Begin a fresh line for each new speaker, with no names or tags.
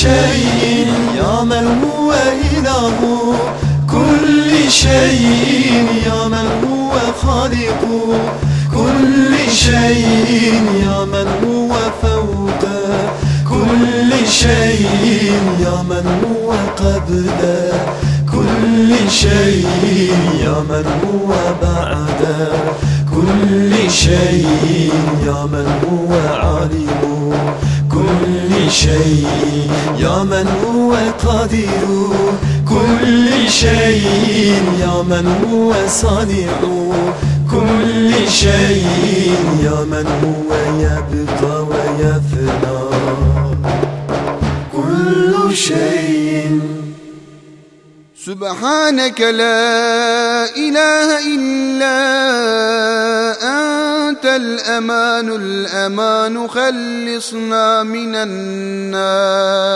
شيء يا من هو إله؟ كل شيء يا من هو خالق؟ كل شيء يا من هو فوق؟ كل شيء يا من هو قبل؟ كل شيء يا من هو بعد؟ كل شيء يا من هو عالم؟ كل شيء يا من هو قادر كل شيء يا من هو صانع كل شيء يا من هو يبقى ويفنى كل شيء.
سبحانك لا إله إلا أنت الأمان الأمان خلصنا من النار.